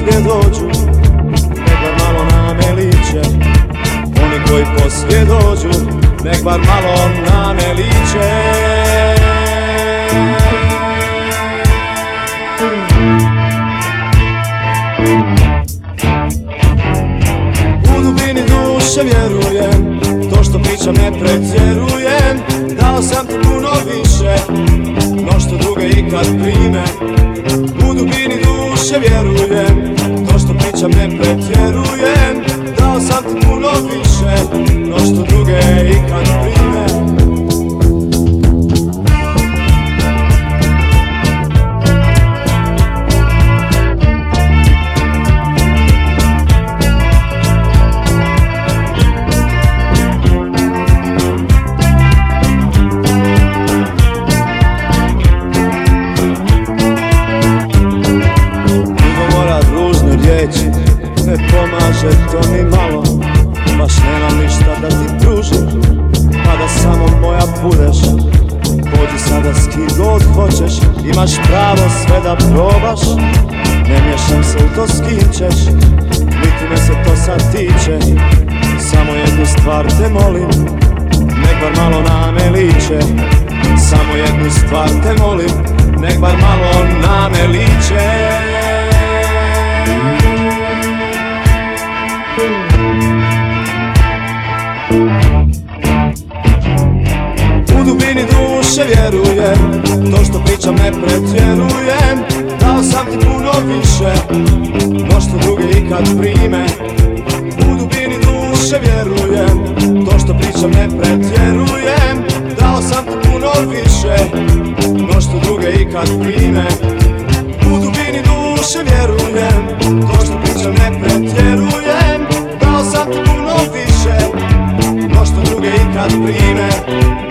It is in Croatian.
poslije dođu Nek bar malo na me liče Oni koji poslije dođu Nek bar malo na me liče U dubini duše vjerujem To što pričam ne pretjerujem. Dao sam ti puno više No što druge ikad primim duše vjerujem. To što pričam ne pretjerujem. Dao sam ti puno više No što druge ikad prime Baš nemam ništa da ti pružim Pa da samo moja budeš. Pođi sada s kim god hoćeš Imaš pravo sve da probaš. Ne miješam se u to s kim ćeš Niti me se to sad tiče. Samo jednu stvar te molim Nek bar malo na me liče. Samo jednu stvar te molim Nek bar malo na me liče U dubini duše vjerujem. To što pričam ne pretjerujem. Dao sam ti puno više No što druge ikad prime. U dubini duše vjerujem. To što pričam ne pretjerujem. Dao sam ti puno više No što druge ikad prime. U dubini duše vjerujem. To što pričam ne pretjerujem. Dao sam ti puno više No što druge ikad prime.